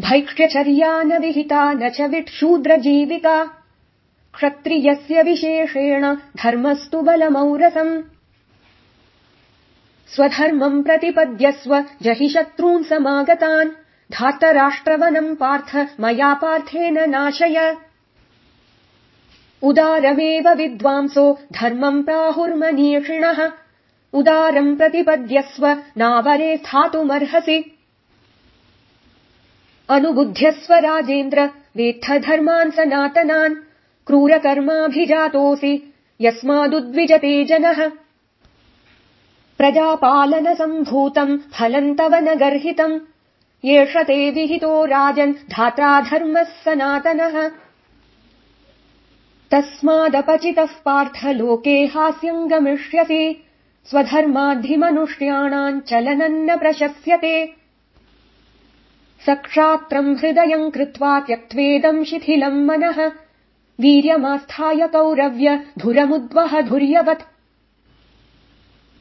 भैक्ष्यचर्या न विहिता न च विट्शूद्रजीविका क्षत्रियस्य विशेषेण धर्मस्तु बलमौरसम्। स्वधर्मम् प्रतिपद्यस्व जहि शत्रून् समागतान्। धातराष्ट्रवनम् पार्थ मया पार्थेन नाशय। उदारमेव विद्वांसो धर्मम् प्राहुर्मनीषिणः। उदारम् प्रतिपद्यस्व नावरे स्थातुमर्हसि अनुबुध्यस्व राजेन्द्र वेत्थ धर्मान् सनातनान् क्रूरकर्माभिजातोऽसि यस्मादुद्विजते जनः। प्रजापालनसम्भूतम् फलम् तव न गर्हितम् एष ते विहितो राजन् धात्रा धर्मः सनातनः। तस्मादपचितः पार्थ लोके हास्यम् गमिष्यसि स्वधर्माद्धिमनुष्याणाम् चलनम् न प्रशस्यते सक्षात्रम् हृदयम् कृत्वा त्यक्त्वेदम् शिथिलम् मनः। वीर्यमास्थाय कौरव्य धुरमुद्वह धुर्यवत्।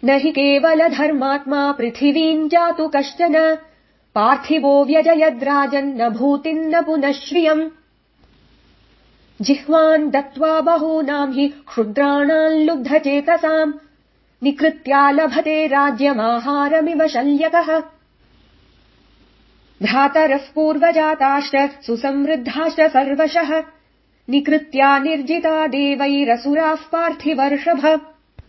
न हि केवल धर्मात्मा पृथिवीम् जातु कश्चन। पार्थिवो व्यजयद्राजन्न भूतिम् पुनः श्रियम् जिह्वान् दत्त्वा बहूनाम् हि क्षुद्राणाम् लुब्धचेतसाम्। निकृत्या लभते राज्यमाहारमिव शल्यकः भ्रातरः पूर्वजाताश्च सुसमृद्धाश्च सर्वशः। निकृत्या निर्जिता देवैरसुराः पार्थिवर्षभ